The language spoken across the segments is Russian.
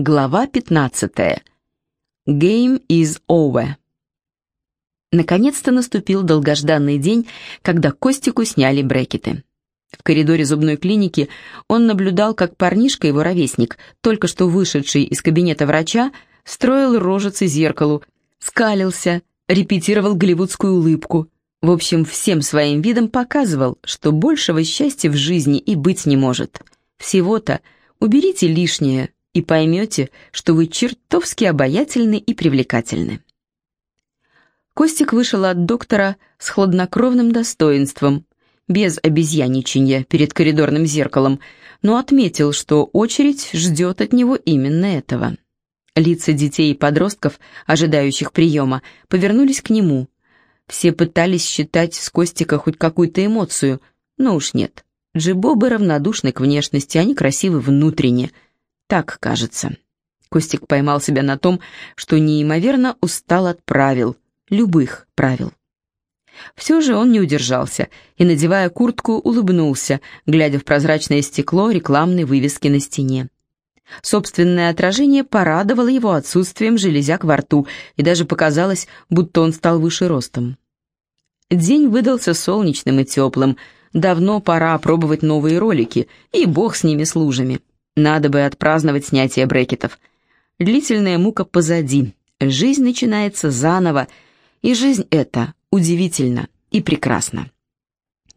Глава 15. Game is over. Наконец-то наступил долгожданный день, когда Костику сняли брекеты. В коридоре зубной клиники он наблюдал, как парнишка, его ровесник, только что вышедший из кабинета врача, строил рожицы зеркалу, скалился, репетировал голливудскую улыбку. В общем, всем своим видом показывал, что большего счастья в жизни и быть не может. Всего-то уберите лишнее, и поймете, что вы чертовски обаятельны и привлекательны. Костик вышел от доктора с хладнокровным достоинством, без обезьяничания перед коридорным зеркалом, но отметил, что очередь ждет от него именно этого. Лица детей и подростков, ожидающих приема, повернулись к нему. Все пытались считать с Костика хоть какую-то эмоцию, но уж нет. Джибобы равнодушны к внешности, они красивы внутренне – так кажется. Костик поймал себя на том, что неимоверно устал от правил, любых правил. Все же он не удержался и, надевая куртку, улыбнулся, глядя в прозрачное стекло рекламной вывески на стене. Собственное отражение порадовало его отсутствием железяк во рту, и даже показалось, будто он стал выше ростом. День выдался солнечным и теплым, давно пора пробовать новые ролики, и бог с ними с лужами. Надо бы отпраздновать снятие брекетов. Длительная мука позади. Жизнь начинается заново, и жизнь эта удивительна и прекрасна.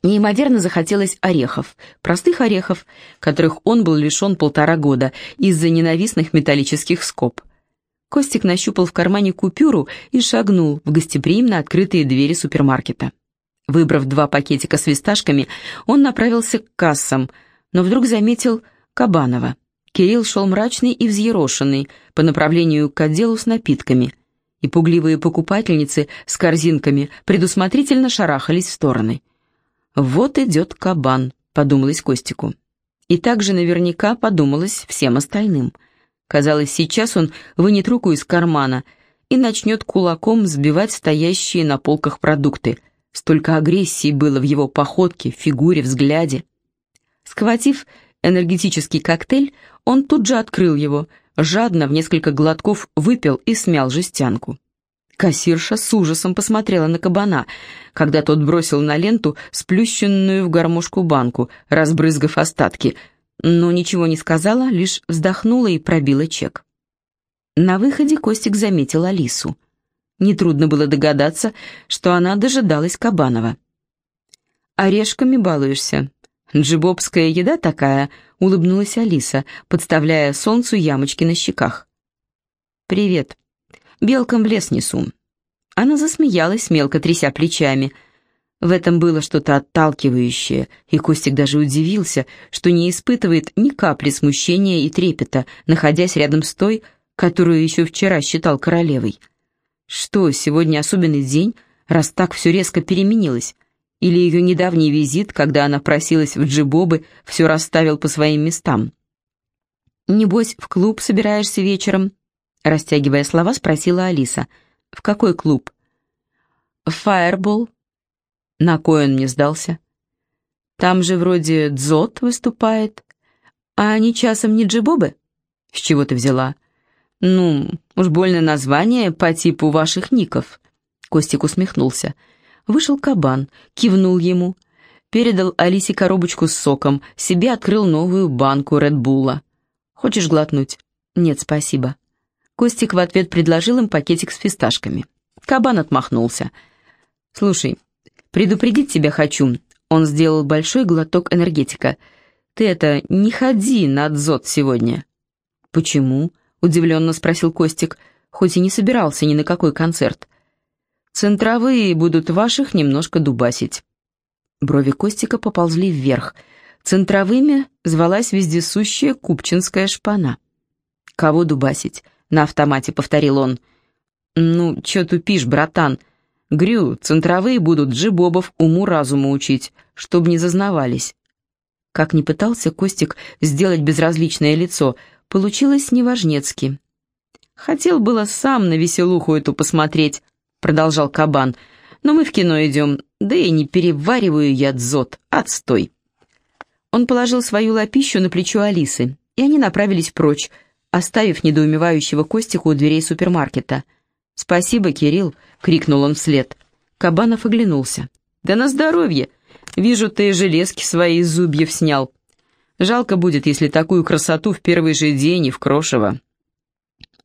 Неимоверно захотелось орехов, простых орехов, которых он был лишен полтора года из-за ненавистных металлических скоб. Костик нащупал в кармане купюру и шагнул в гостеприимно открытые двери супермаркета. Выбрав два пакетика с висташками, он направился к кассам, но вдруг заметил Кабанова. Кирилл шел мрачный и взъерошенный по направлению к отделу с напитками, и пугливые покупательницы с корзинками предусмотрительно шарахались в стороны. «Вот идет кабан», — подумалось Костику. И также наверняка подумалось всем остальным. Казалось, сейчас он вынет руку из кармана и начнет кулаком сбивать стоящие на полках продукты. Столько агрессии было в его походке, фигуре, взгляде. Схватив энергетический коктейль, он тут же открыл его, жадно в несколько глотков выпил и смял жестянку. Кассирша с ужасом посмотрела на кабана, когда тот бросил на ленту сплющенную в гармошку банку, разбрызгав остатки, но ничего не сказала, лишь вздохнула и пробила чек. На выходе Костик заметил Алису. Нетрудно было догадаться, что она дожидалась Кабанова. «Орешками балуешься?» «Джибобская еда такая», — улыбнулась Алиса, подставляя солнцу ямочки на щеках. «Привет. Белкам в лес несу». Она засмеялась, мелко тряся плечами. В этом было что-то отталкивающее, и Костик даже удивился, что не испытывает ни капли смущения и трепета, находясь рядом с той, которую еще вчера считал королевой. Что, сегодня особенный день, раз так все резко переменилось? Или ее недавний визит, когда она просилась в джибобы, все расставил по своим местам. «Небось, в клуб собираешься вечером?» Растягивая слова, спросила Алиса. «В какой клуб?» «Фаербол». На кой он мне сдался? «Там же вроде Дзот выступает. А они часом не джибобы?» «С чего ты взяла?» «Ну, уж больно название по типу ваших ников». Костик усмехнулся. «Костик» Вышел кабан, кивнул ему, передал Алисе коробочку с соком, себе открыл новую банку Редбула. «Хочешь глотнуть?» «Нет, спасибо». Костик в ответ предложил им пакетик с фисташками. Кабан отмахнулся. «Слушай, предупредить тебя хочу». Он сделал большой глоток энергетика. «Ты это, не ходи на дзот сегодня». «Почему?» — удивленно спросил Костик, хоть и не собирался ни на какой концерт. Центровые будут ваших немножко дубасить». Брови Костика поползли вверх. Центровыми звалась вездесущая купчинская шпана. «Кого дубасить?» — на автомате повторил он. «Ну, чё тупишь, братан? Грю, центровые будут джибобов уму-разуму учить, чтоб не зазнавались». Как ни пытался Костик сделать безразличное лицо, получилось неважнецки. Хотел было сам на веселуху эту посмотреть, — продолжал кабан. «Но мы в кино идем, да и не перевариваю я дзот, отстой». Он положил свою лапищу на плечо Алисы, и они направились прочь, оставив недоумевающего Костику у дверей супермаркета. «Спасибо, Кирилл!» — крикнул он вслед. Кабанов оглянулся. «Да на здоровье! Вижу, ты железки свои из зубьев снял. Жалко будет, если такую красоту в первый же день и в крошево».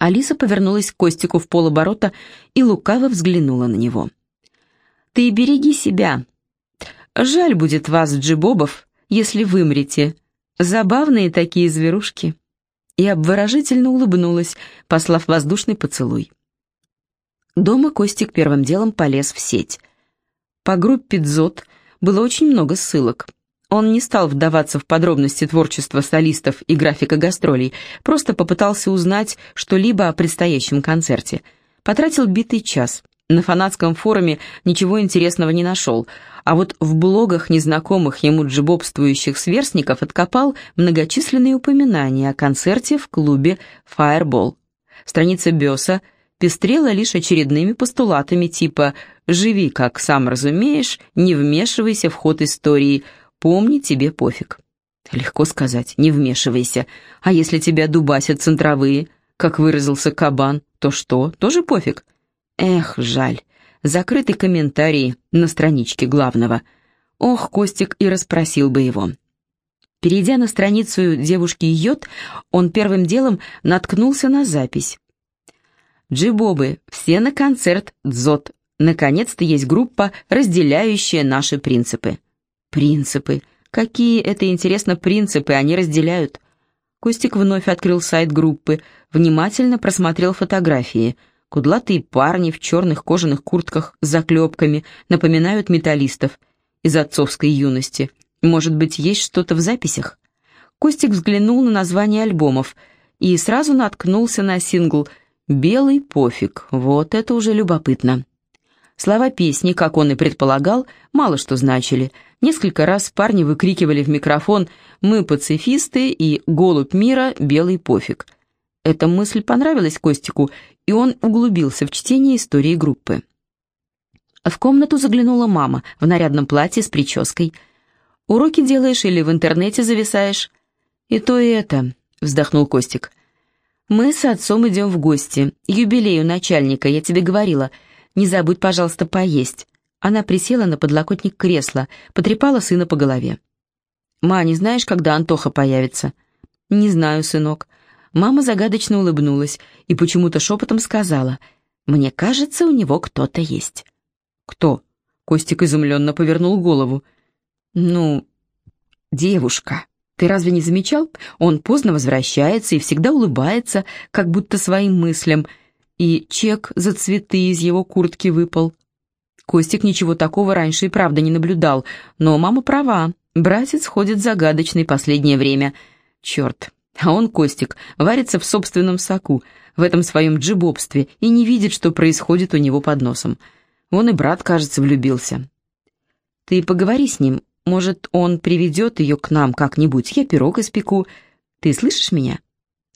Алиса повернулась к Костику в полоборота и лукаво взглянула на него. «Ты береги себя. Жаль будет вас, джибобов, если вымрете. Забавные такие зверушки». И обворожительно улыбнулась, послав воздушный поцелуй. Дома Костик первым делом полез в сеть. По группе «Дзот» было очень много ссылок. Он не стал вдаваться в подробности творчества солистов и графика гастролей, просто попытался узнать что-либо о предстоящем концерте. Потратил битый час. На фанатском форуме ничего интересного не нашел, а вот в блогах незнакомых ему джибобствующих сверстников откопал многочисленные упоминания о концерте в клубе Fireball. Страница Бёса пестрела лишь очередными постулатами типа «Живи, как сам разумеешь, не вмешивайся в ход истории, помни, тебе пофиг». Легко сказать, не вмешивайся. А если тебя дубасят центровые, как выразился кабан, то что, тоже пофиг? Эх, жаль. Закрытый комментарий на страничке главного. Ох, Костик и расспросил бы его. Перейдя на страницу девушки Йод, он первым делом наткнулся на запись. Джибобы, все на концерт Дзот. Наконец-то есть группа, разделяющая наши принципы. Принципы. Какие это, интересно, принципы они разделяют? Костик вновь открыл сайт группы, внимательно просмотрел фотографии. Кудлатые парни в черных кожаных куртках с заклепками напоминают металлистов из отцовской юности. Может быть, есть что-то в записях? Костик взглянул на название альбомов и сразу наткнулся на сингл – «Белый пофиг, вот это уже любопытно». Слова песни, как он и предполагал, мало что значили. Несколько раз парни выкрикивали в микрофон «Мы пацифисты» и «Голубь мира, белый пофиг». Эта мысль понравилась Костику, и он углубился в чтение истории группы. В комнату заглянула мама в нарядном платье с прической. «Уроки делаешь или в интернете зависаешь?» «И то, и это», — вздохнул Костик. «Мы с отцом идем в гости. Юбилею начальника, я тебе говорила. Не забудь, пожалуйста, поесть». Она присела на подлокотник кресла, потрепала сына по голове. «Ма, не знаешь, когда Антоха появится?» «Не знаю, сынок». Мама загадочно улыбнулась и почему-то шепотом сказала, «Мне кажется, у него кто-то есть». «Кто?» Костик изумленно повернул голову. «Ну, девушка». Ты разве не замечал? Он поздно возвращается и всегда улыбается, как будто своим мыслям, и чек за цветы из его куртки выпал. Костик ничего такого раньше и правда не наблюдал, но мама права, братец ходит загадочный последнее время. Черт, а он, Костик, варится в собственном соку, в этом своем джибобстве, и не видит, что происходит у него под носом. Вон и брат, кажется, влюбился. Ты поговори с ним, может, он приведет ее к нам как-нибудь, я пирог испеку. Ты слышишь меня?»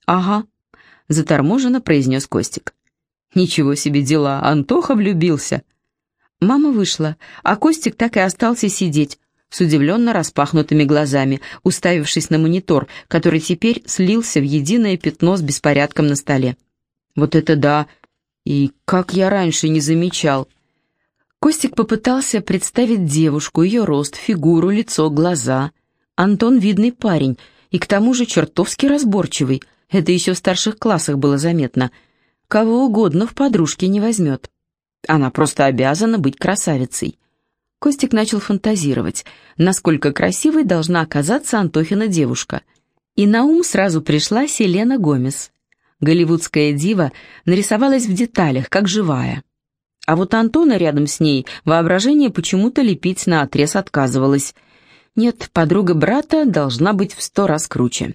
«Ага», — заторможенно произнес Костик. «Ничего себе дела, Антоха влюбился». Мама вышла, а Костик так и остался сидеть, с удивленно распахнутыми глазами, уставившись на монитор, который теперь слился в единое пятно с беспорядком на столе. «Вот это да! И как я раньше не замечал!» Костик попытался представить девушку, ее рост, фигуру, лицо, глаза. Антон видный парень, и к тому же чертовски разборчивый. Это еще в старших классах было заметно. Кого угодно в подружке не возьмет. Она просто обязана быть красавицей. Костик начал фантазировать, насколько красивой должна оказаться Антохина девушка. И на ум сразу пришла Селена Гомес. Голливудская дива нарисовалась в деталях, как живая. А вот Антона рядом с ней воображение почему-то лепить на отрез отказывалось. Нет, подруга брата должна быть в сто раз круче.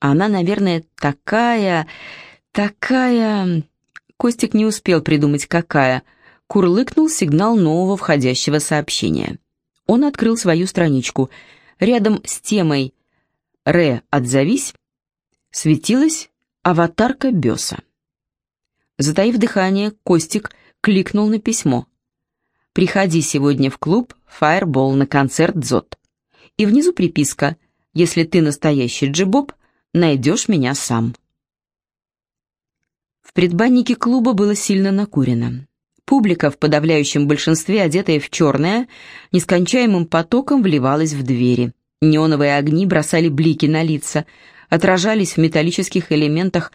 Она, наверное, такая... такая... Костик не успел придумать, какая. Курлыкнул сигнал нового входящего сообщения. Он открыл свою страничку. Рядом с темой «Ре, отзовись» светилась аватарка Беса. Затаив дыхание, Костик кликнул на письмо. «Приходи сегодня в клуб Fireball на концерт Дзот». И внизу приписка «Если ты настоящий джибоб, найдешь меня сам». В предбаннике клуба было сильно накурено. Публика, в подавляющем большинстве одетая в черное, нескончаемым потоком вливалась в двери. Неоновые огни бросали блики на лица, отражались в металлических элементах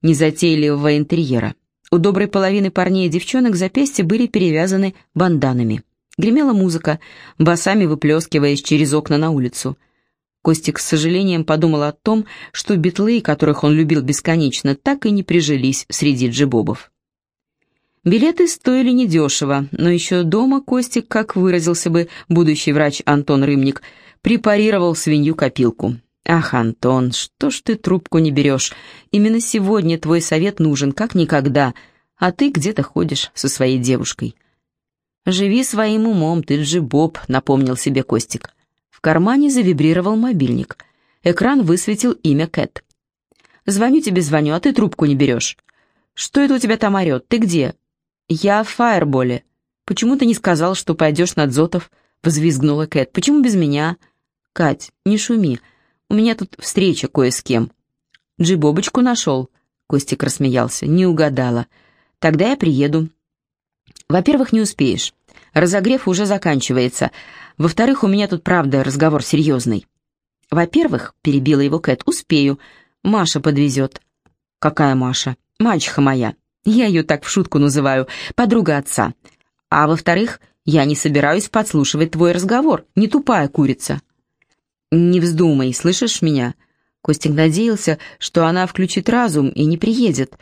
незатейливого интерьера. У доброй половины парней и девчонок запястья были перевязаны банданами. Гремела музыка, басами выплескиваясь через окна на улицу. Костик с сожалением подумал о том, что битлы, которых он любил бесконечно, так и не прижились среди джибобов. Билеты стоили недешево, но еще дома Костик, как выразился бы будущий врач Антон Рымник, препарировал свинью-копилку. «Ах, Антон, что ж ты трубку не берешь? Именно сегодня твой совет нужен, как никогда, а ты где-то ходишь со своей девушкой». «Живи своим умом, ты же Боб», — напомнил себе Костик. В кармане завибрировал мобильник. Экран высветил имя Кэт. «Звоню тебе, звоню, а ты трубку не берешь». «Что это у тебя там орет? Ты где?» «Я в фаерболе. Почему ты не сказал, что пойдешь на дзотов?» — взвизгнула Кэт. «Почему без меня?» «Кать, не шуми. У меня тут встреча кое с кем». «Джибобочку нашел?» — Костик рассмеялся. «Не угадала. Тогда я приеду». «Во-первых, не успеешь. Разогрев уже заканчивается. Во-вторых, у меня тут, правда, разговор серьезный». «Во-первых», — перебила его Кэт, — «успею. Маша подвезет». «Какая Маша?» «Мачеха моя. Я ее так в шутку называю, подруга отца. А во-вторых, я не собираюсь подслушивать твой разговор, не тупая курица». «Не вздумай, слышишь меня?» Костик надеялся, что она включит разум и не приедет.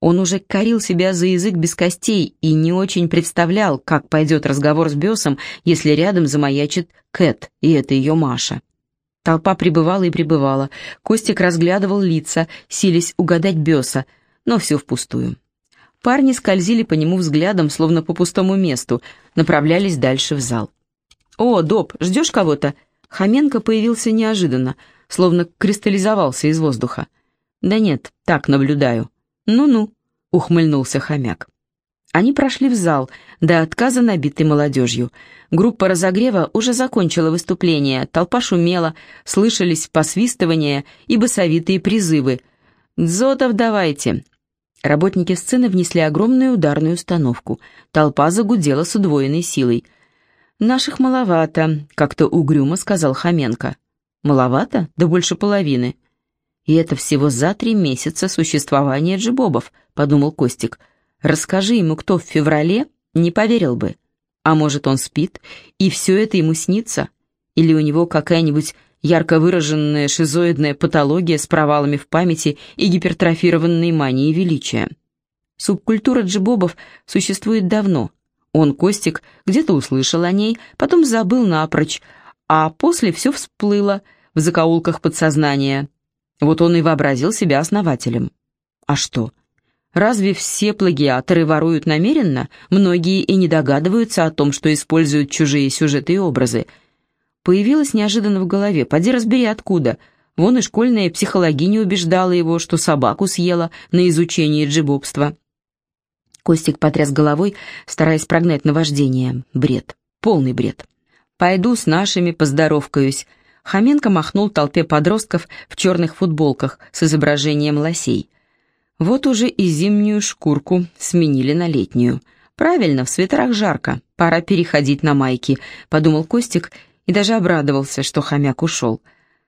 Он уже корил себя за язык без костей и не очень представлял, как пойдет разговор с Бесом, если рядом замаячит Кэт, и это ее Маша. Толпа прибывала и прибывала. Костик разглядывал лица, сились угадать Беса, но все впустую. Парни скользили по нему взглядом, словно по пустому месту, направлялись дальше в зал. «О, Доб, ждешь кого-то?» Хоменко появился неожиданно, словно кристаллизовался из воздуха. «Да нет, так наблюдаю». «Ну-ну», — ухмыльнулся хомяк. Они прошли в зал, до отказа набитый молодежью. Группа разогрева уже закончила выступление, толпа шумела, слышались посвистывания и басовитые призывы. «Дзотов давайте!» Работники сцены внесли огромную ударную установку. Толпа загудела с удвоенной силой. «Наших маловато», — как-то угрюмо сказал Хоменко. «Маловато? Да больше половины». «И это всего за три месяца существования джибобов», — подумал Костик. «Расскажи ему, кто в феврале, не поверил бы. А может, он спит, и все это ему снится? Или у него какая-нибудь ярко выраженная шизоидная патология с провалами в памяти и гипертрофированной манией величия. Субкультура джибобов существует давно. Он, Костик, где-то услышал о ней, потом забыл напрочь, а после все всплыло в закоулках подсознания. Вот он и вообразил себя основателем. А что? Разве все плагиаторы воруют намеренно? Многие и не догадываются о том, что используют чужие сюжеты и образы – Появилось неожиданно в голове, поди разбери откуда. Вон и школьная психологиня убеждала его, что собаку съела на изучение джибобства. Костик потряс головой, стараясь прогнать наваждение. Бред. Полный бред. «Пойду с нашими поздоровкаюсь». Хоменко махнул толпе подростков в черных футболках с изображением лосей. Вот уже и зимнюю шкурку сменили на летнюю. Правильно, в свитерах жарко, пора переходить на майки, подумал Костик и даже обрадовался, что хомяк ушел.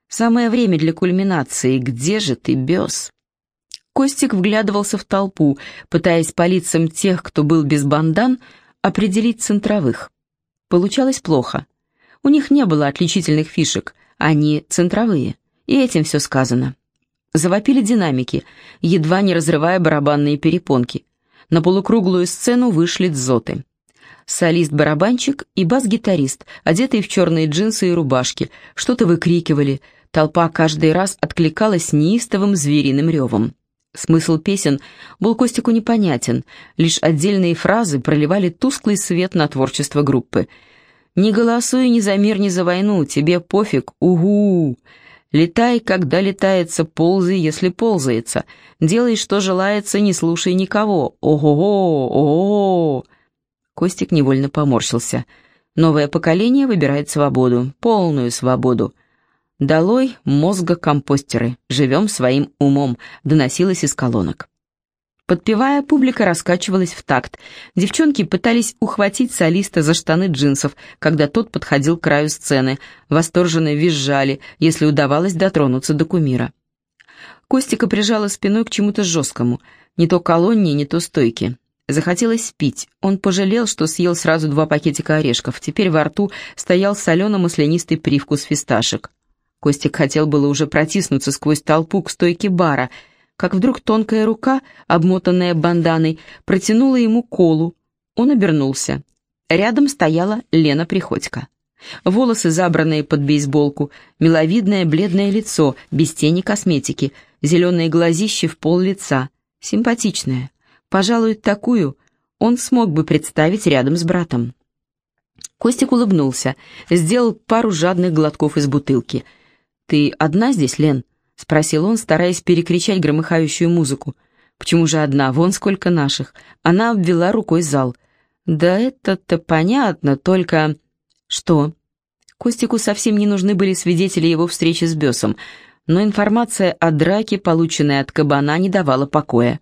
Самое время для кульминации. Где же ты, бес? Костик вглядывался в толпу, пытаясь по лицам тех, кто был без бандан, определить центровых. Получалось плохо. У них не было отличительных фишек, они центровые, и этим все сказано. Завопили динамики, едва не разрывая барабанные перепонки. На полукруглую сцену вышли дзоты солист-барабанщик и бас-гитарист, одетые в черные джинсы и рубашки, что-то выкрикивали. Толпа каждый раз откликалась неистовым звериным ревом. Смысл песен был Костику непонятен, лишь отдельные фразы проливали тусклый свет на творчество группы. «Не голосуй ни за мир, ни за войну, тебе пофиг, угу!» Летай, когда летается, ползай, если ползается. Делай, что желается, не слушай никого. Ого-го, ого-го. Костик невольно поморщился. Новое поколение выбирает свободу, полную свободу. «Долой мозга компостеры, живем своим умом», — доносилось из колонок. Подпевая, публика раскачивалась в такт. Девчонки пытались ухватить солиста за штаны джинсов, когда тот подходил к краю сцены. Восторженно визжали, если удавалось дотронуться до кумира. Костика прижала спиной к чему-то жесткому, не то колонне, не то стойке. Захотелось пить. Он пожалел, что съел сразу два пакетика орешков. Теперь во рту стоял солено-маслянистый привкус фисташек. Костик хотел было уже протиснуться сквозь толпу к стойке бара — как вдруг тонкая рука, обмотанная банданой, протянула ему колу. Он обернулся. Рядом стояла Лена Приходько. Волосы, забранные под бейсболку, миловидное бледное лицо, без тени косметики, зеленые глазищи в пол лица. Симпатичная. Пожалуй, такую он смог бы представить рядом с братом. Костик улыбнулся, сделал пару жадных глотков из бутылки. «Ты одна здесь, Лен?» — спросил он, стараясь перекричать громыхающую музыку. «Почему же одна? Вон сколько наших!» Она обвела рукой зал. «Да это-то понятно, только...» «Что?» Костику совсем не нужны были свидетели его встречи с Бесом, но информация о драке, полученная от кабана, не давала покоя.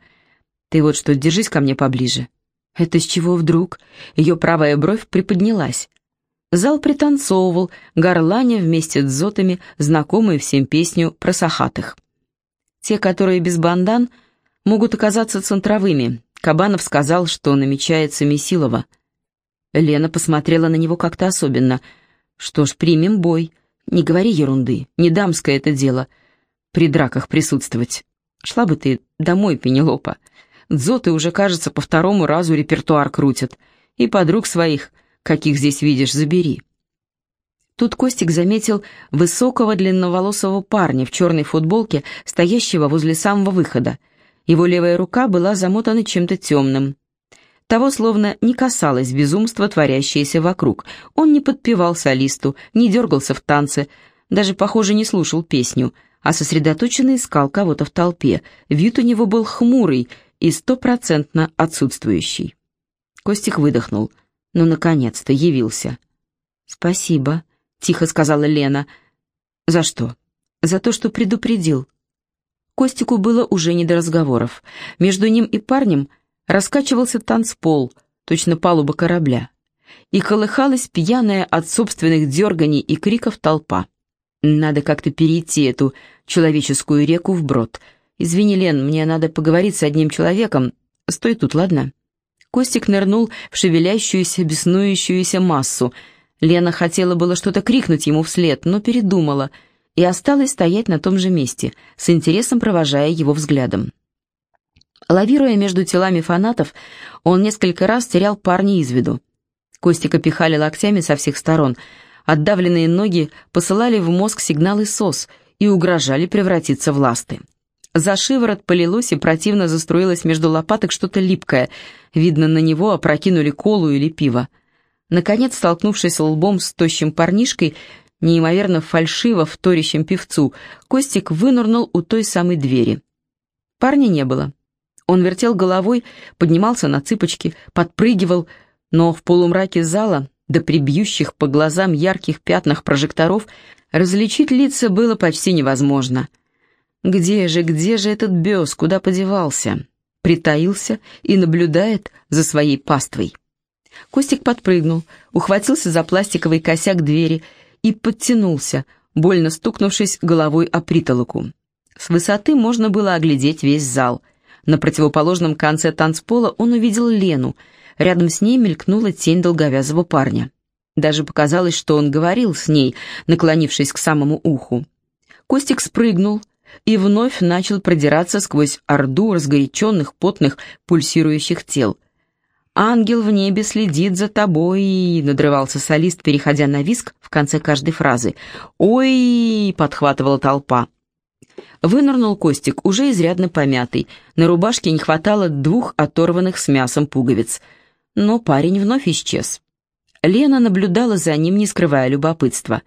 «Ты вот что, держись ко мне поближе». «Это с чего вдруг?» Ее правая бровь приподнялась. Зал пританцовывал, горланя вместе с зотами знакомую всем песню про сахатых. Те, которые без бандан, могут оказаться центровыми. Кабанов сказал, что намечается Месилова. Лена посмотрела на него как-то особенно. «Что ж, примем бой. Не говори ерунды, не дамское это дело. При драках присутствовать. Шла бы ты домой, Пенелопа. Дзоты уже, кажется, по второму разу репертуар крутят. И подруг своих — каких здесь видишь, забери». Тут Костик заметил высокого длинноволосого парня в черной футболке, стоящего возле самого выхода. Его левая рука была замотана чем-то темным. Того словно не касалось безумства, творящееся вокруг. Он не подпевал солисту, не дергался в танце, даже, похоже, не слушал песню, а сосредоточенно искал кого-то в толпе. Вид у него был хмурый и стопроцентно отсутствующий. Костик выдохнул — ну, наконец-то явился. «Спасибо», — тихо сказала Лена. «За что?» «За то, что предупредил». Костику было уже не до разговоров. Между ним и парнем раскачивался танцпол, точно палуба корабля, и колыхалась пьяная от собственных дерганий и криков толпа. «Надо как-то перейти эту человеческую реку вброд. Извини, Лен, мне надо поговорить с одним человеком. Стой тут, ладно?» Костик нырнул в шевелящуюся, беснующуюся массу. Лена хотела было что-то крикнуть ему вслед, но передумала и осталась стоять на том же месте, с интересом провожая его взглядом. Лавируя между телами фанатов, он несколько раз терял парня из виду. Костика пихали локтями со всех сторон, отдавленные ноги посылали в мозг сигналы СОС и угрожали превратиться в ласты. За шиворот полилось и противно заструилось между лопаток что-то липкое. Видно, на него опрокинули колу или пиво. Наконец, столкнувшись лбом с тощим парнишкой, неимоверно фальшиво вторящим певцу, Костик вынырнул у той самой двери. Парня не было. Он вертел головой, поднимался на цыпочки, подпрыгивал, но в полумраке зала, да при бьющих по глазам ярких пятнах прожекторов, различить лица было почти невозможно. Где же, где же этот бес, куда подевался? Притаился и наблюдает за своей паствой. Костик подпрыгнул, ухватился за пластиковый косяк двери и подтянулся, больно стукнувшись головой о притолоку. С высоты можно было оглядеть весь зал. На противоположном конце танцпола он увидел Лену. Рядом с ней мелькнула тень долговязого парня. Даже показалось, что он говорил с ней, наклонившись к самому уху. Костик спрыгнул, и вновь начал продираться сквозь орду разгоряченных, потных, пульсирующих тел. «Ангел в небе следит за тобой», — надрывался солист, переходя на виск в конце каждой фразы. «Ой!» — подхватывала толпа. Вынырнул Костик, уже изрядно помятый. На рубашке не хватало двух оторванных с мясом пуговиц. Но парень вновь исчез. Лена наблюдала за ним, не скрывая любопытства.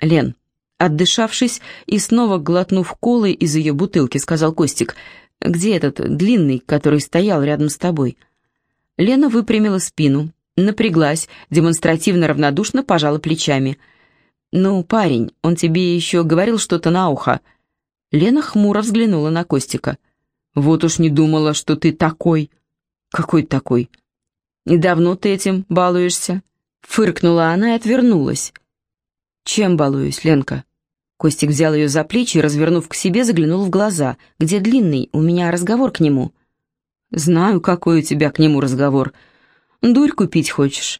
«Лен, Отдышавшись и снова глотнув колы из ее бутылки, сказал Костик, «Где этот длинный, который стоял рядом с тобой?» Лена выпрямила спину, напряглась, демонстративно равнодушно пожала плечами. «Ну, парень, он тебе еще говорил что-то на ухо». Лена хмуро взглянула на Костика. Вот уж не думала, что ты такой. Какой такой? И давно ты этим балуешься? Фыркнула она и отвернулась. Чем балуюсь, Ленка? Костик взял ее за плечи и, развернув к себе, заглянул в глаза. «Где длинный? У меня разговор к нему». «Знаю, какой у тебя к нему разговор. Дурь купить хочешь?»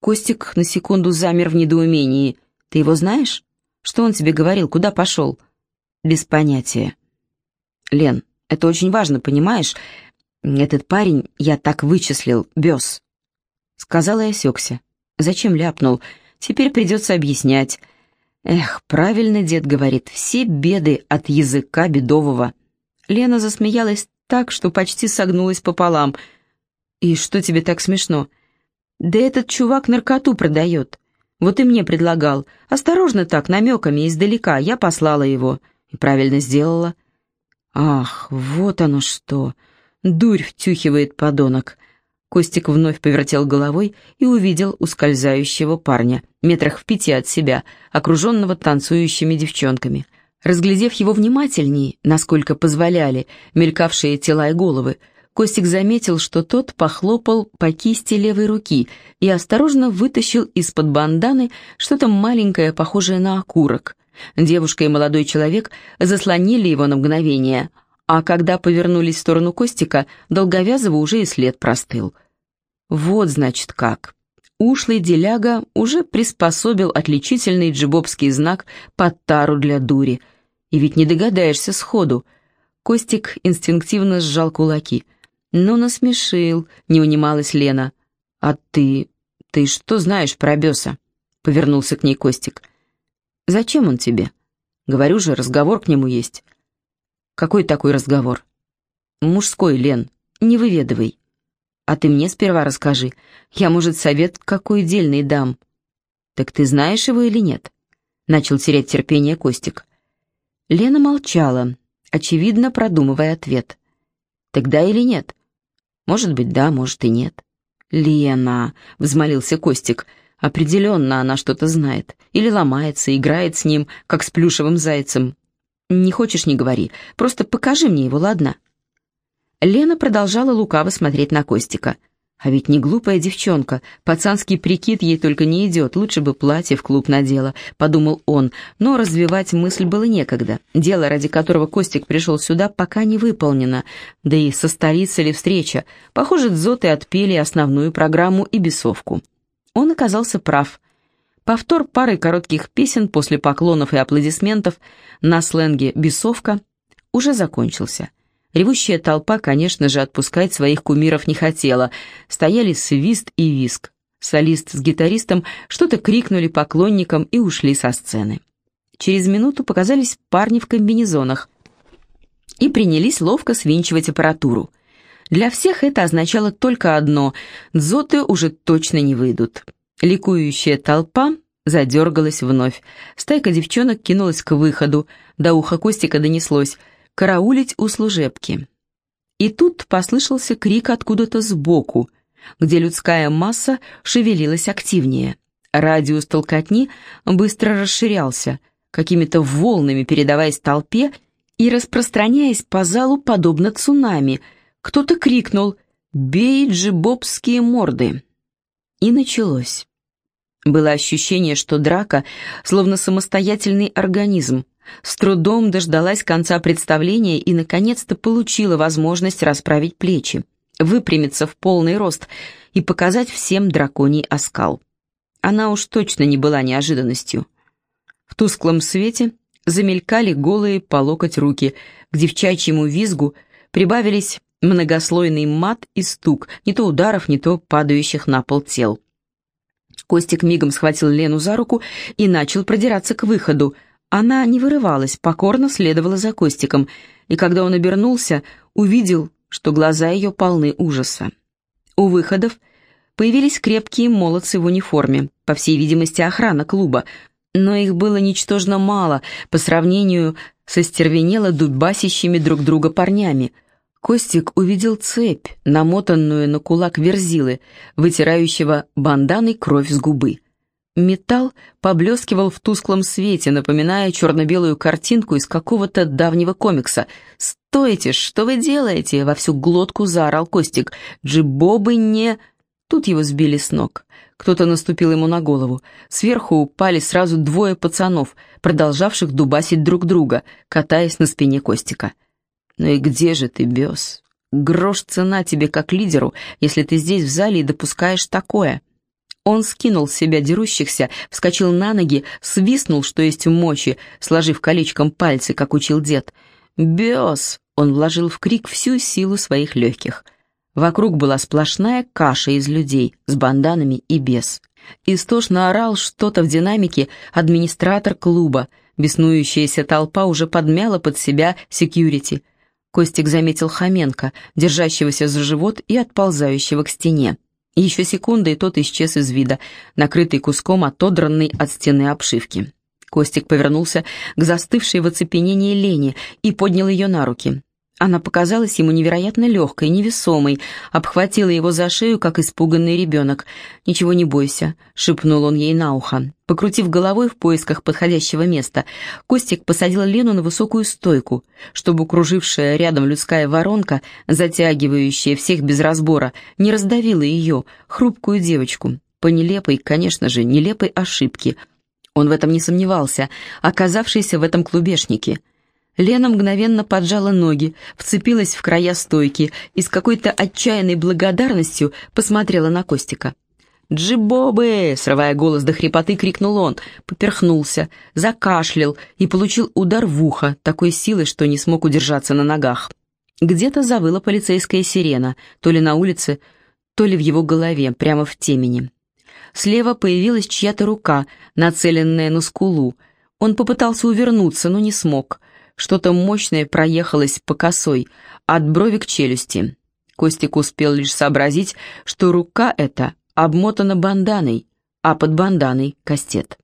Костик на секунду замер в недоумении. «Ты его знаешь? Что он тебе говорил? Куда пошел?» «Без понятия». «Лен, это очень важно, понимаешь? Этот парень я так вычислил, бес». Сказал и осекся. «Зачем ляпнул? Теперь придется объяснять». «Эх, правильно дед говорит, все беды от языка бедового». Лена засмеялась так, что почти согнулась пополам. «И что тебе так смешно?» «Да этот чувак наркоту продает. Вот и мне предлагал. Осторожно так, намеками, издалека. Я послала его. И правильно сделала». «Ах, вот оно что! Дурь втюхивает подонок!» Костик вновь повертел головой и увидел ускользающего парня, метрах в пяти от себя, окруженного танцующими девчонками. Разглядев его внимательней, насколько позволяли мелькавшие тела и головы, Костик заметил, что тот похлопал по кисти левой руки и осторожно вытащил из-под банданы что-то маленькое, похожее на окурок. Девушка и молодой человек заслонили его на мгновение, а когда повернулись в сторону Костика, Долговязова уже и след простыл. Вот, значит, как. Ушлый деляга уже приспособил отличительный джибобский знак под тару для дури — и ведь не догадаешься сходу. Костик инстинктивно сжал кулаки. «Ну, насмешил», — не унималась Лена. «А ты... ты что знаешь про беса?» — повернулся к ней Костик. «Зачем он тебе?» «Говорю же, разговор к нему есть». «Какой такой разговор?» «Мужской, Лен, не выведывай. А ты мне сперва расскажи. Я, может, совет какой дельный дам». «Так ты знаешь его или нет?» Начал терять терпение Костик. Лена молчала, очевидно продумывая ответ. «Тогда или нет?» «Может быть, да, может и нет». «Лена», — взмолился Костик, — «определенно она что-то знает. Или ломается, играет с ним, как с плюшевым зайцем. Не хочешь, не говори, просто покажи мне его, ладно?» Лена продолжала лукаво смотреть на Костика — а ведь не глупая девчонка, пацанский прикид ей только не идет, лучше бы платье в клуб надела, подумал он, но развивать мысль было некогда. Дело, ради которого Костик пришел сюда, пока не выполнено, да и со столицей ли встреча. Похоже, дзоты отпели основную программу и бесовку. Он оказался прав. Повтор пары коротких песен после поклонов и аплодисментов на сленге «бесовка» уже закончился. Ревущая толпа, конечно же, отпускать своих кумиров не хотела. Стояли свист и виск. Солист с гитаристом что-то крикнули поклонникам и ушли со сцены. Через минуту показались парни в комбинезонах и принялись ловко свинчивать аппаратуру. Для всех это означало только одно – дзоты уже точно не выйдут. Ликующая толпа задергалась вновь. Стайка девчонок кинулась к выходу. До уха Костика донеслось – караулить у служебки. И тут послышался крик откуда-то сбоку, где людская масса шевелилась активнее. Радиус толкотни быстро расширялся, какими-то волнами передаваясь толпе и распространяясь по залу подобно цунами. Кто-то крикнул «Бей джибобские морды!» И началось. Было ощущение, что драка словно самостоятельный организм, с трудом дождалась конца представления и, наконец-то, получила возможность расправить плечи, выпрямиться в полный рост и показать всем драконий оскал. Она уж точно не была неожиданностью. В тусклом свете замелькали голые по локоть руки, к девчачьему визгу прибавились многослойный мат и стук, не то ударов, не то падающих на пол тел. Костик мигом схватил Лену за руку и начал продираться к выходу, она не вырывалась, покорно следовала за Костиком, и когда он обернулся, увидел, что глаза ее полны ужаса. У выходов появились крепкие молодцы в униформе, по всей видимости, охрана клуба, но их было ничтожно мало по сравнению со стервенело дубасящими друг друга парнями. Костик увидел цепь, намотанную на кулак верзилы, вытирающего банданой кровь с губы. Металл поблескивал в тусклом свете, напоминая черно-белую картинку из какого-то давнего комикса. «Стойте! Что вы делаете?» — во всю глотку заорал Костик. «Джибобы не...» Тут его сбили с ног. Кто-то наступил ему на голову. Сверху упали сразу двое пацанов, продолжавших дубасить друг друга, катаясь на спине Костика. «Ну и где же ты, бес? Грош цена тебе как лидеру, если ты здесь в зале и допускаешь такое». Он скинул с себя дерущихся, вскочил на ноги, свистнул, что есть мочи, сложив колечком пальцы, как учил дед. «Бес!» — он вложил в крик всю силу своих легких. Вокруг была сплошная каша из людей, с банданами и без. Истошно орал что-то в динамике администратор клуба. Беснующаяся толпа уже подмяла под себя секьюрити. Костик заметил Хоменко, держащегося за живот и отползающего к стене. Еще секунда, и тот исчез из вида, накрытый куском отодранной от стены обшивки. Костик повернулся к застывшей в оцепенении Лене и поднял ее на руки. Она показалась ему невероятно легкой, невесомой, обхватила его за шею, как испуганный ребенок. «Ничего не бойся», — шепнул он ей на ухо. Покрутив головой в поисках подходящего места, Костик посадил Лену на высокую стойку, чтобы кружившая рядом людская воронка, затягивающая всех без разбора, не раздавила ее, хрупкую девочку, по нелепой, конечно же, нелепой ошибке. Он в этом не сомневался, оказавшийся в этом клубешнике — Лена мгновенно поджала ноги, вцепилась в края стойки и с какой-то отчаянной благодарностью посмотрела на Костика. «Джибобы!» — срывая голос до хрипоты, крикнул он, поперхнулся, закашлял и получил удар в ухо, такой силой, что не смог удержаться на ногах. Где-то завыла полицейская сирена, то ли на улице, то ли в его голове, прямо в темени. Слева появилась чья-то рука, нацеленная на скулу. Он попытался увернуться, но не смог — что-то мощное проехалось по косой, от брови к челюсти. Костик успел лишь сообразить, что рука эта обмотана банданой, а под банданой — кастет.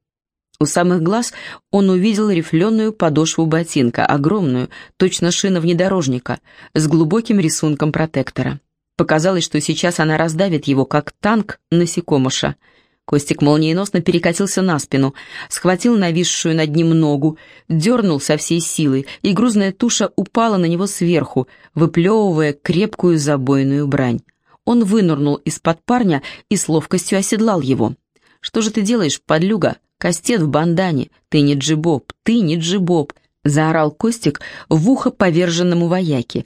У самых глаз он увидел рифленую подошву ботинка, огромную, точно шина внедорожника, с глубоким рисунком протектора. Показалось, что сейчас она раздавит его, как танк насекомыша — Костик молниеносно перекатился на спину, схватил нависшую над ним ногу, дернул со всей силы, и грузная туша упала на него сверху, выплевывая крепкую забойную брань. Он вынырнул из-под парня и с ловкостью оседлал его. «Что же ты делаешь, подлюга? Кастет в бандане. Ты не джибоб, ты не джибоб!» — заорал Костик в ухо поверженному вояке.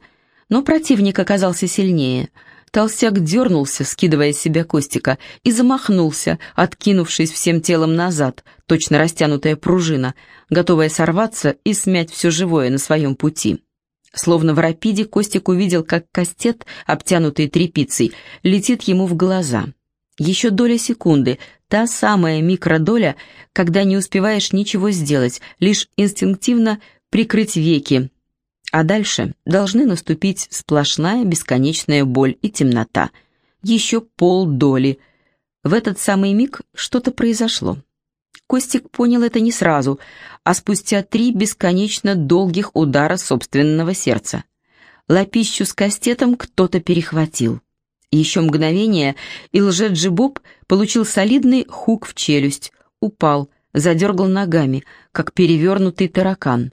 Но противник оказался сильнее — Толстяк дернулся, скидывая с себя Костика, и замахнулся, откинувшись всем телом назад, точно растянутая пружина, готовая сорваться и смять все живое на своем пути. Словно в рапиде Костик увидел, как кастет, обтянутый тряпицей, летит ему в глаза. Еще доля секунды, та самая микродоля, когда не успеваешь ничего сделать, лишь инстинктивно прикрыть веки, а дальше должны наступить сплошная бесконечная боль и темнота. Еще полдоли. В этот самый миг что-то произошло. Костик понял это не сразу, а спустя три бесконечно долгих удара собственного сердца. Лапищу с кастетом кто-то перехватил. Еще мгновение, и лжеджибоб получил солидный хук в челюсть, упал, задергал ногами, как перевернутый таракан.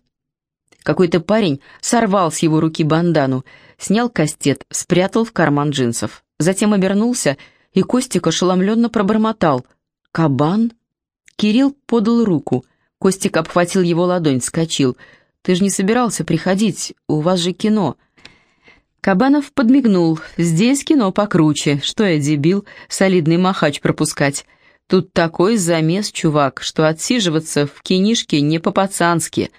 Какой-то парень сорвал с его руки бандану, снял кастет, спрятал в карман джинсов. Затем обернулся, и Костик ошеломленно пробормотал. «Кабан?» Кирилл подал руку. Костик обхватил его ладонь, скочил. «Ты же не собирался приходить, у вас же кино». Кабанов подмигнул. «Здесь кино покруче. Что я, дебил, солидный махач пропускать? Тут такой замес, чувак, что отсиживаться в кинишке не по-пацански».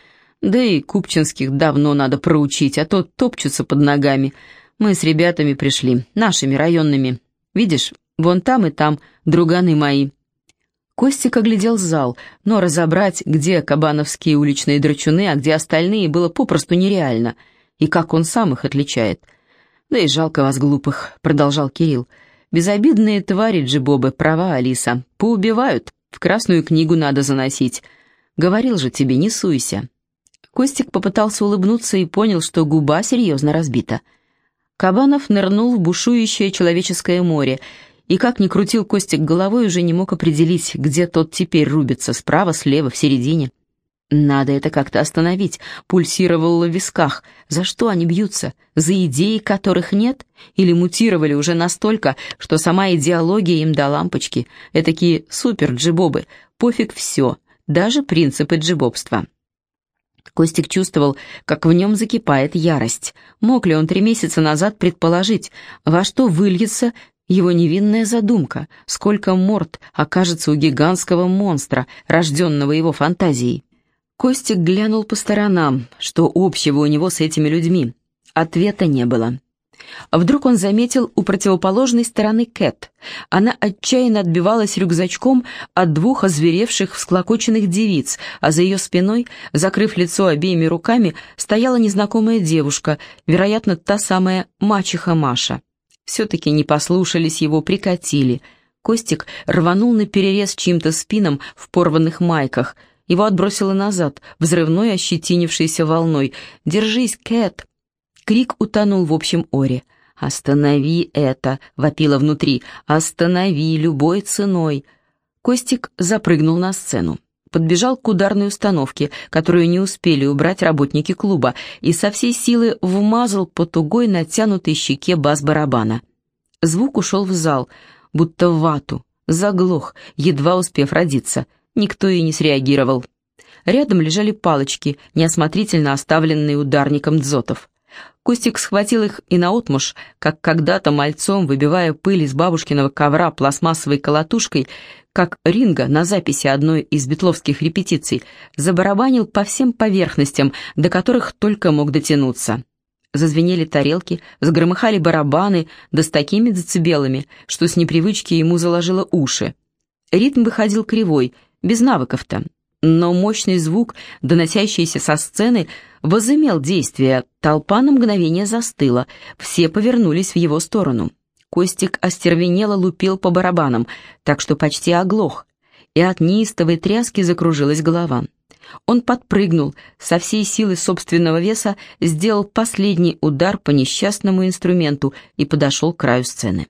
Да и Купчинских давно надо проучить, а то топчутся под ногами. Мы с ребятами пришли, нашими районными. Видишь, вон там и там друганы мои». Костик оглядел зал, но разобрать, где кабановские уличные драчуны, а где остальные, было попросту нереально. И как он сам их отличает. «Да и жалко вас, глупых», — продолжал Кирилл. «Безобидные твари, Джибобы, права, Алиса. Поубивают, в Красную книгу надо заносить. Говорил же тебе, не суйся». Костик попытался улыбнуться и понял, что губа серьезно разбита. Кабанов нырнул в бушующее человеческое море И как ни крутил Костик головой, уже не мог определить, где тот теперь рубится, справа, слева, в середине. Надо это как-то остановить, пульсировало в висках. За что они бьются? За идеи, которых нет? Или мутировали уже настолько, что сама идеология им до лампочки? Этакие супер-джибобы. Пофиг все, даже принципы джибобства. Костик чувствовал, как в нем закипает ярость. Мог ли он три месяца назад предположить, во что выльется его невинная задумка, сколько морд окажется у гигантского монстра, рожденного его фантазией? Костик глянул по сторонам, что общего у него с этими людьми. Ответа не было. Вдруг он заметил у противоположной стороны Кэт. Она отчаянно отбивалась рюкзачком от двух озверевших, всклокоченных девиц, а за ее спиной, закрыв лицо обеими руками, стояла незнакомая девушка, вероятно, та самая мачеха Маша. Все-таки не послушались его, прикатили. Костик рванул на перерез чьим-то спинам в порванных майках — его отбросило назад, взрывной ощетинившейся волной. «Держись, Кэт!» Крик утонул в общем оре. «Останови это!» — вопило внутри. «Останови любой ценой!» Костик запрыгнул на сцену. Подбежал к ударной установке, которую не успели убрать работники клуба, и со всей силы вмазал по тугой натянутой щеке бас-барабана. Звук ушел в зал, будто в вату, заглох, едва успев родиться — Никто и не среагировал. Рядом лежали палочки, неосмотрительно оставленные ударником дзотов. Костик схватил их и наотмашь, как когда-то мальцом, выбивая пыль из бабушкиного ковра пластмассовой колотушкой, как Ринга на записи одной из бетловских репетиций, забарабанил по всем поверхностям, до которых только мог дотянуться. Зазвенели тарелки, загромыхали барабаны, да с такими децибелами, что с непривычки ему заложило уши. Ритм выходил кривой — без навыков-то. Но мощный звук, доносящийся со сцены, возымел действие. Толпа на мгновение застыла, все повернулись в его сторону. Костик остервенело лупил по барабанам, так что почти оглох, и от неистовой тряски закружилась голова. Он подпрыгнул, со всей силы собственного веса сделал последний удар по несчастному инструменту и подошел к краю сцены.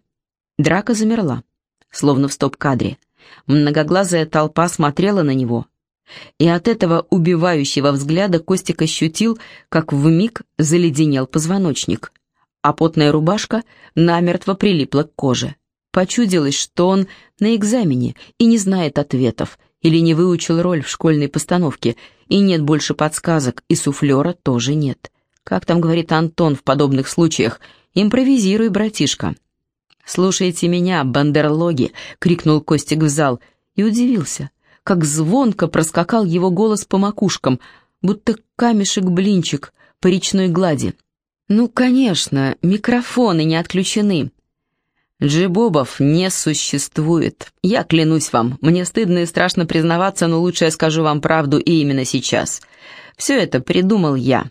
Драка замерла, словно в стоп-кадре. Многоглазая толпа смотрела на него, и от этого убивающего взгляда Костик ощутил, как вмиг заледенел позвоночник, а потная рубашка намертво прилипла к коже. Почудилось, что он на экзамене и не знает ответов, или не выучил роль в школьной постановке, и нет больше подсказок, и суфлера тоже нет. Как там говорит Антон в подобных случаях, импровизируй, братишка. «Слушайте меня, бандерлоги!» — крикнул Костик в зал и удивился, как звонко проскакал его голос по макушкам, будто камешек-блинчик по речной глади. «Ну, конечно, микрофоны не отключены». «Джибобов не существует. Я клянусь вам, мне стыдно и страшно признаваться, но лучше я скажу вам правду и именно сейчас. Все это придумал я.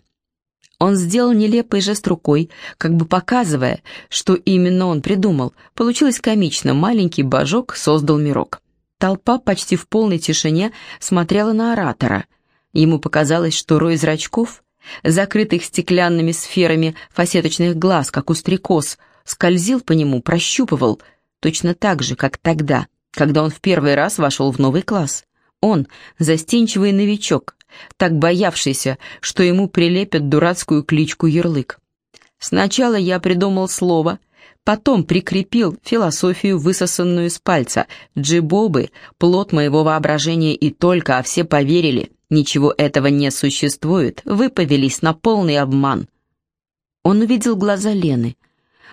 Он сделал нелепый жест рукой, как бы показывая, что именно он придумал. Получилось комично, маленький божок создал мирок. Толпа почти в полной тишине смотрела на оратора. Ему показалось, что рой зрачков, закрытых стеклянными сферами фасеточных глаз, как у стрекоз, скользил по нему, прощупывал, точно так же, как тогда, когда он в первый раз вошел в новый класс. Он, застенчивый новичок, так боявшийся, что ему прилепят дурацкую кличку Ярлык. Сначала я придумал слово, потом прикрепил философию, высосанную из пальца. Джибобы — плод моего воображения и только, а все поверили. Ничего этого не существует, вы повелись на полный обман. Он увидел глаза Лены.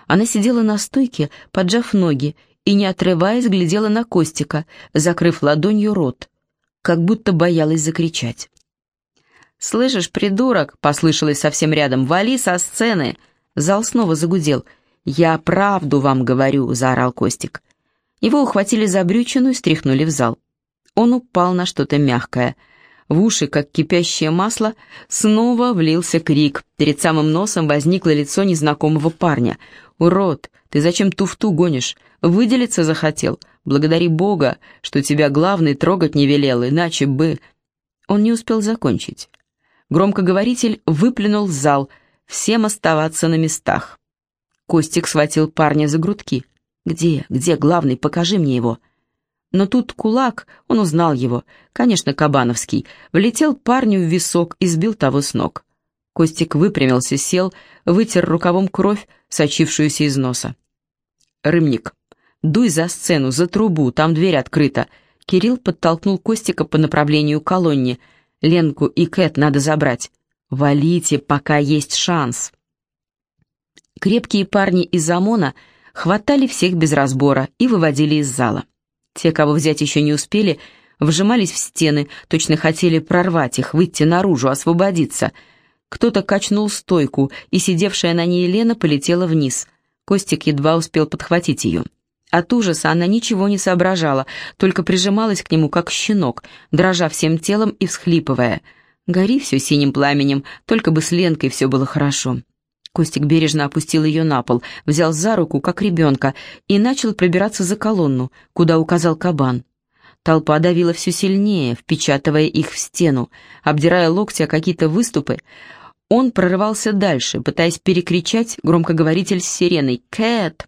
Она сидела на стойке, поджав ноги, и, не отрываясь, глядела на Костика, закрыв ладонью рот, как будто боялась закричать. «Слышишь, придурок!» — послышалось совсем рядом. «Вали со сцены!» Зал снова загудел. «Я правду вам говорю!» — заорал Костик. Его ухватили за брючину и стряхнули в зал. Он упал на что-то мягкое. В уши, как кипящее масло, снова влился крик. Перед самым носом возникло лицо незнакомого парня. «Урод! Ты зачем туфту гонишь? Выделиться захотел? Благодари Бога, что тебя главный трогать не велел, иначе бы...» Он не успел закончить. Громкоговоритель выплюнул зал, всем оставаться на местах. Костик схватил парня за грудки. «Где? Где главный? Покажи мне его». Но тут кулак, он узнал его, конечно, Кабановский, влетел парню в висок и сбил того с ног. Костик выпрямился, сел, вытер рукавом кровь, сочившуюся из носа. «Рымник, дуй за сцену, за трубу, там дверь открыта». Кирилл подтолкнул Костика по направлению колонне. «Ленку и Кэт надо забрать. Валите, пока есть шанс». Крепкие парни из ОМОНа хватали всех без разбора и выводили из зала. Те, кого взять еще не успели, вжимались в стены, точно хотели прорвать их, выйти наружу, освободиться. Кто-то качнул стойку, и сидевшая на ней Лена полетела вниз. Костик едва успел подхватить ее. От ужаса она ничего не соображала, только прижималась к нему, как щенок, дрожа всем телом и всхлипывая. «Гори все синим пламенем, только бы с Ленкой все было хорошо». Костик бережно опустил ее на пол, взял за руку, как ребенка, и начал пробираться за колонну, куда указал кабан. Толпа давила все сильнее, впечатывая их в стену, обдирая локти о какие-то выступы. Он прорывался дальше, пытаясь перекричать громкоговоритель с сиреной «Кэт!».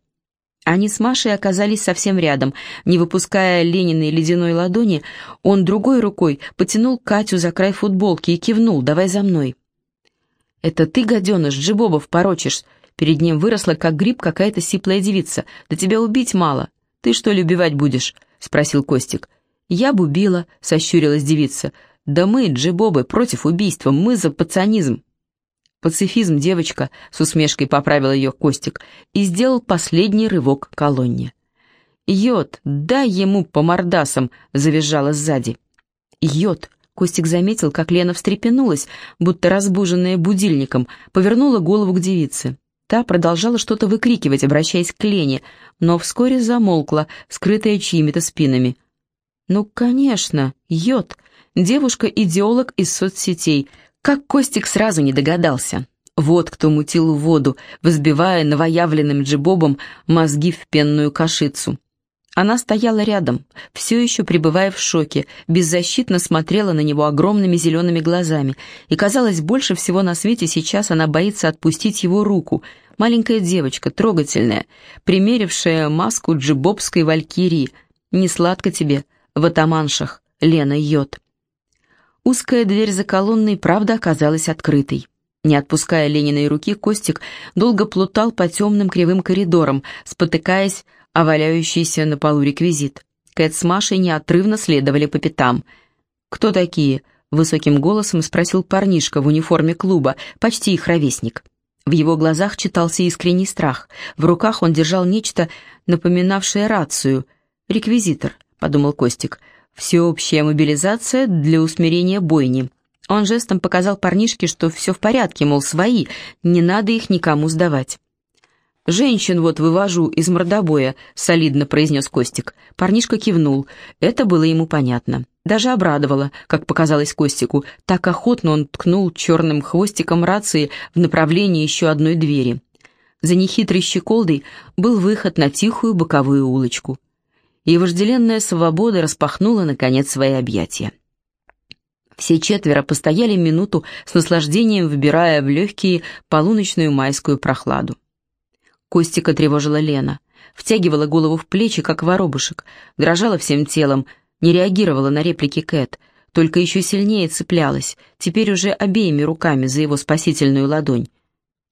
Они с Машей оказались совсем рядом. Не выпуская Лениной ледяной ладони, он другой рукой потянул Катю за край футболки и кивнул «Давай за мной». «Это ты, гаденыш, Джибобов порочишь?» Перед ним выросла, как гриб, какая-то сиплая девица. «Да тебя убить мало. Ты что ли убивать будешь?» — спросил Костик. «Я бы убила», — сощурилась девица. «Да мы, Джибобы, против убийства, мы за пацанизм». «Пацифизм, девочка», — с усмешкой поправил ее Костик и сделал последний рывок колонне. «Йод, дай ему по мордасам», — завизжала сзади. «Йод», Костик заметил, как Лена встрепенулась, будто разбуженная будильником, повернула голову к девице. Та продолжала что-то выкрикивать, обращаясь к Лене, но вскоре замолкла, скрытая чьими-то спинами. «Ну, конечно, йод, девушка-идеолог из соцсетей. Как Костик сразу не догадался. Вот кто мутил воду, взбивая новоявленным джибобом мозги в пенную кашицу. Она стояла рядом, все еще пребывая в шоке, беззащитно смотрела на него огромными зелеными глазами, и, казалось, больше всего на свете сейчас она боится отпустить его руку. Маленькая девочка, трогательная, примерившая маску джибобской валькирии. «Не сладко тебе, в атаманшах, Лена Йод». Узкая дверь за колонной, правда, оказалась открытой. Не отпуская Лениной руки, Костик долго плутал по темным кривым коридорам, спотыкаясь а валяющийся на полу реквизит. Кэт с Машей неотрывно следовали по пятам. «Кто такие?» — высоким голосом спросил парнишка в униформе клуба, почти их ровесник. В его глазах читался искренний страх. В руках он держал нечто, напоминавшее рацию. «Реквизитор», — подумал Костик. «Всеобщая мобилизация для усмирения бойни». Он жестом показал парнишке, что все в порядке, мол, свои, не надо их никому сдавать. «Женщин вот вывожу из мордобоя», — солидно произнес Костик. Парнишка кивнул. Это было ему понятно. Даже обрадовало, как показалось Костику. Так охотно он ткнул черным хвостиком рации в направлении еще одной двери. За нехитрой щеколдой был выход на тихую боковую улочку. И вожделенная свобода распахнула, наконец, свои объятия. Все четверо постояли минуту с наслаждением, вбирая в легкие полуночную майскую прохладу. Костика тревожила Лена. Втягивала голову в плечи, как воробушек, дрожала всем телом, не реагировала на реплики Кэт, только еще сильнее цеплялась, теперь уже обеими руками за его спасительную ладонь.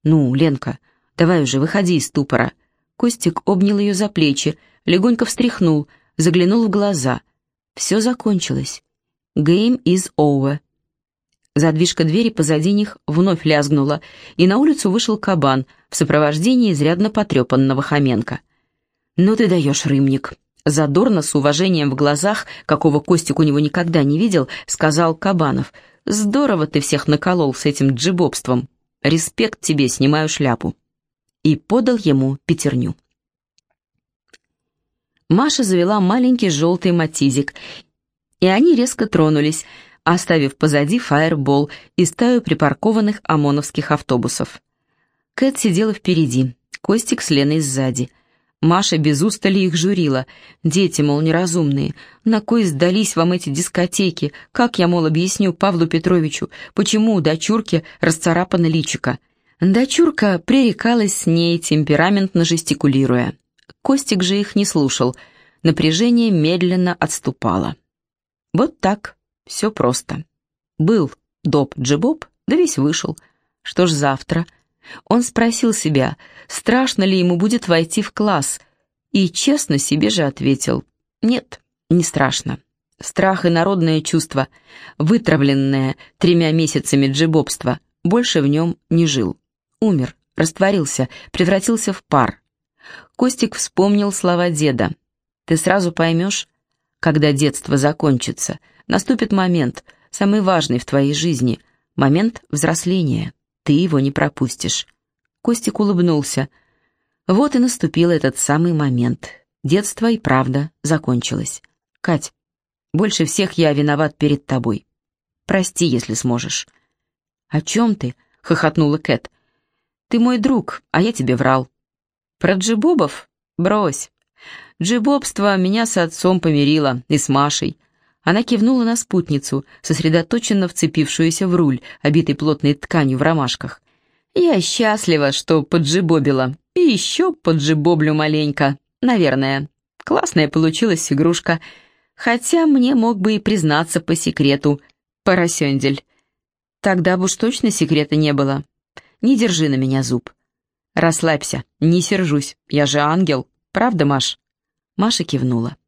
«Ну, Ленка, давай уже, выходи из ступора». Костик обнял ее за плечи, легонько встряхнул, заглянул в глаза. Все закончилось. Game is over. Задвижка двери позади них вновь лязгнула, и на улицу вышел кабан в сопровождении изрядно потрепанного Хоменка. «Ну ты даешь, рымник!» Задорно, с уважением в глазах, какого Костик у него никогда не видел, сказал Кабанов. «Здорово ты всех наколол с этим джибобством. Респект тебе, снимаю шляпу». И подал ему пятерню. Маша завела маленький желтый матизик, и они резко тронулись – оставив позади фаербол и стаю припаркованных ОМОНовских автобусов. Кэт сидела впереди, Костик с Леной сзади. Маша без устали их журила. Дети, мол, неразумные. На кой сдались вам эти дискотеки? Как я, мол, объясню Павлу Петровичу, почему у дочурки расцарапано личико? Дочурка пререкалась с ней, темпераментно жестикулируя. Костик же их не слушал. Напряжение медленно отступало. Вот так, все просто. Был доп Джибоб, да весь вышел. Что ж завтра? Он спросил себя, страшно ли ему будет войти в класс, и честно себе же ответил, нет, не страшно. Страх и народное чувство, вытравленное тремя месяцами джебобства, больше в нем не жил. Умер, растворился, превратился в пар. Костик вспомнил слова деда. «Ты сразу поймешь, когда детство закончится. Наступит момент, самый важный в твоей жизни, момент взросления. Ты его не пропустишь». Костик улыбнулся. Вот и наступил этот самый момент. Детство и правда закончилось. «Кать, больше всех я виноват перед тобой. Прости, если сможешь». «О чем ты?» — хохотнула Кэт. «Ты мой друг, а я тебе врал». «Про джибобов? Брось. Джибобство меня с отцом помирило, и с Машей». Она кивнула на спутницу, сосредоточенно вцепившуюся в руль, обитый плотной тканью в ромашках. «Я счастлива, что поджибобила. И еще поджибоблю маленько. Наверное. Классная получилась игрушка. Хотя мне мог бы и признаться по секрету. Поросендель. Тогда бы уж точно секрета не было. Не держи на меня зуб. Расслабься, не сержусь, я же ангел. Правда, Маш? Маша кивнула.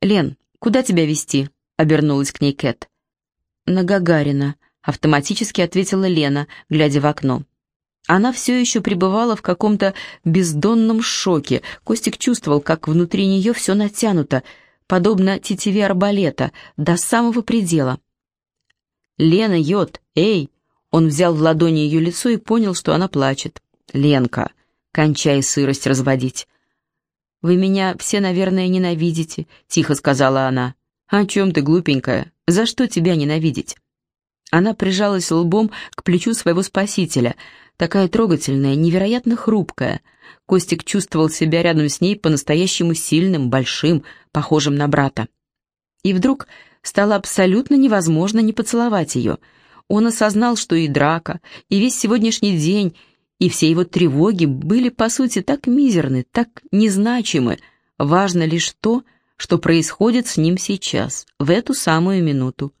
«Лен, куда тебя вести? обернулась к ней Кэт. «На Гагарина», — автоматически ответила Лена, глядя в окно. Она все еще пребывала в каком-то бездонном шоке. Костик чувствовал, как внутри нее все натянуто, подобно тетиве арбалета, до самого предела. «Лена, йод, эй!» Он взял в ладони ее лицо и понял, что она плачет. «Ленка, кончай сырость разводить». «Вы меня все, наверное, ненавидите», — тихо сказала она. «О чем ты, глупенькая? За что тебя ненавидеть?» Она прижалась лбом к плечу своего спасителя, такая трогательная, невероятно хрупкая. Костик чувствовал себя рядом с ней по-настоящему сильным, большим, похожим на брата. И вдруг стало абсолютно невозможно не поцеловать ее. Он осознал, что и драка, и весь сегодняшний день, и все его тревоги были, по сути, так мизерны, так незначимы. Важно лишь то, что происходит с ним сейчас, в эту самую минуту.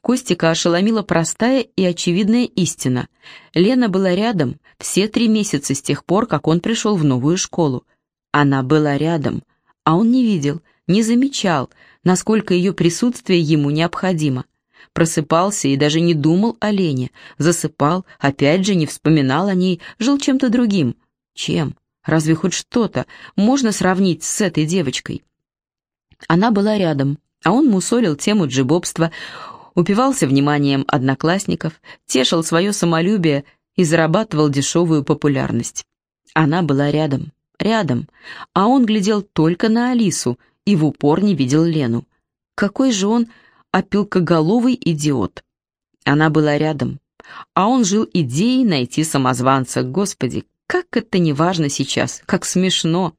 Костика ошеломила простая и очевидная истина. Лена была рядом все три месяца с тех пор, как он пришел в новую школу. Она была рядом, а он не видел, не замечал, насколько ее присутствие ему необходимо. Просыпался и даже не думал о Лене, засыпал, опять же не вспоминал о ней, жил чем-то другим. Чем? Разве хоть что-то можно сравнить с этой девочкой? Она была рядом, а он мусолил тему джибобства, упивался вниманием одноклассников, тешил свое самолюбие и зарабатывал дешевую популярность. Она была рядом, рядом, а он глядел только на Алису и в упор не видел Лену. Какой же он опилкоголовый идиот. Она была рядом, а он жил идеей найти самозванца. Господи, как это неважно сейчас, как смешно.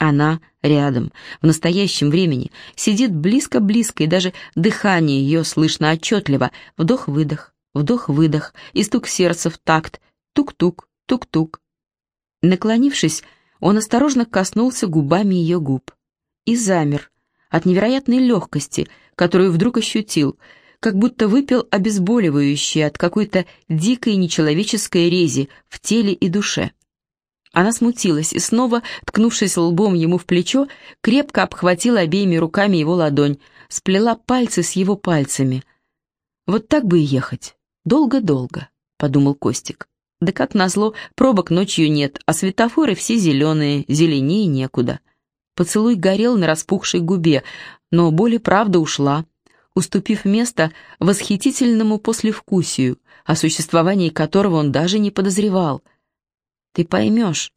Она рядом, в настоящем времени, сидит близко-близко, и даже дыхание ее слышно отчетливо. Вдох-выдох, вдох-выдох, и стук сердца в такт. Тук-тук, тук-тук. Наклонившись, он осторожно коснулся губами ее губ и замер от невероятной легкости, которую вдруг ощутил, как будто выпил обезболивающее от какой-то дикой нечеловеческой рези в теле и душе. Она смутилась и снова, ткнувшись лбом ему в плечо, крепко обхватила обеими руками его ладонь, сплела пальцы с его пальцами. «Вот так бы и ехать. Долго-долго», — подумал Костик. «Да как назло, пробок ночью нет, а светофоры все зеленые, зеленее некуда». Поцелуй горел на распухшей губе, но боль и правда ушла, уступив место восхитительному послевкусию, о существовании которого он даже не подозревал. «Ты поймешь,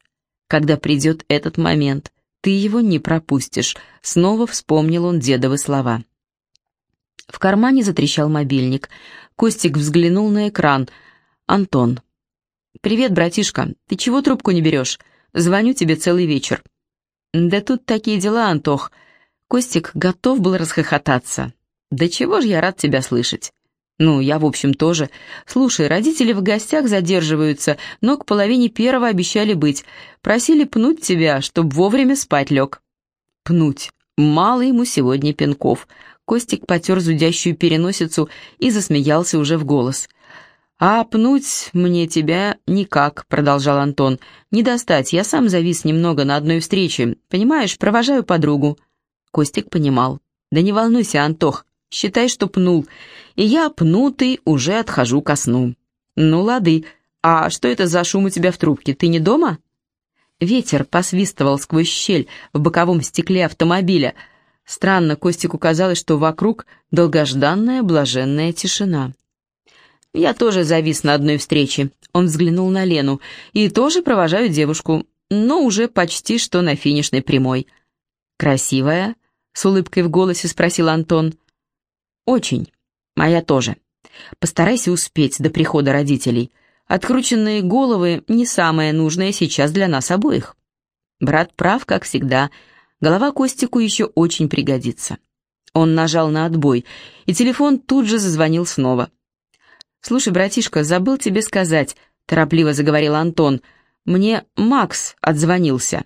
когда придет этот момент, ты его не пропустишь», — снова вспомнил он дедовы слова. В кармане затрещал мобильник. Костик взглянул на экран. «Антон». «Привет, братишка. Ты чего трубку не берешь? Звоню тебе целый вечер». «Да тут такие дела, Антох». Костик готов был расхохотаться. «Да чего ж я рад тебя слышать». Ну, я, в общем, тоже. Слушай, родители в гостях задерживаются, но к половине первого обещали быть. Просили пнуть тебя, чтоб вовремя спать лег. Пнуть. Мало ему сегодня пинков. Костик потер зудящую переносицу и засмеялся уже в голос. «А пнуть мне тебя никак», — продолжал Антон. «Не достать, я сам завис немного на одной встрече. Понимаешь, провожаю подругу». Костик понимал. «Да не волнуйся, Антох, считай, что пнул. И я, пнутый, уже отхожу ко сну». «Ну, лады. А что это за шум у тебя в трубке? Ты не дома?» Ветер посвистывал сквозь щель в боковом стекле автомобиля. Странно, Костику казалось, что вокруг долгожданная блаженная тишина. Я тоже завис на одной встрече. Он взглянул на Лену. И тоже провожаю девушку, но уже почти что на финишной прямой. «Красивая?» — с улыбкой в голосе спросил Антон. «Очень. Моя тоже. Постарайся успеть до прихода родителей. Открученные головы — не самое нужное сейчас для нас обоих». Брат прав, как всегда. Голова Костику еще очень пригодится. Он нажал на отбой, и телефон тут же зазвонил снова. «Слушай, братишка, забыл тебе сказать», — торопливо заговорил Антон. «Мне Макс отзвонился».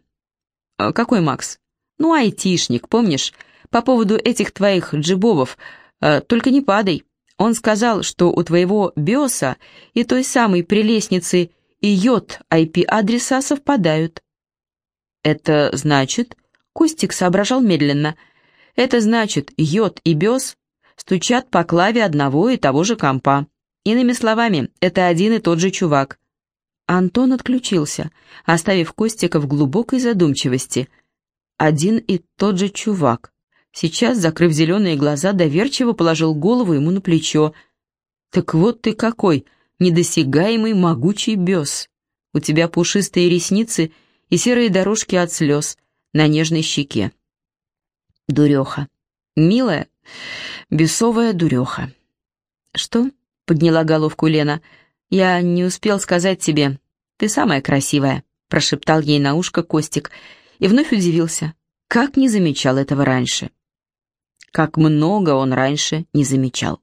«А «Какой Макс?» «Ну, айтишник, помнишь? По поводу этих твоих джибовов. Э, только не падай. Он сказал, что у твоего биоса и той самой прелестницы и йод IP-адреса совпадают». «Это значит...» Костик соображал медленно. «Это значит, йод и биос стучат по клаве одного и того же компа. Иными словами, это один и тот же чувак. Антон отключился, оставив Костика в глубокой задумчивости. Один и тот же чувак. Сейчас, закрыв зеленые глаза, доверчиво положил голову ему на плечо. «Так вот ты какой, недосягаемый могучий бес. У тебя пушистые ресницы и серые дорожки от слез на нежной щеке. Дуреха. Милая, бесовая дуреха. Что? Подняла головку Лена. «Я не успел сказать тебе. Ты самая красивая», — прошептал ей на ушко Костик и вновь удивился. Как не замечал этого раньше? Как много он раньше не замечал.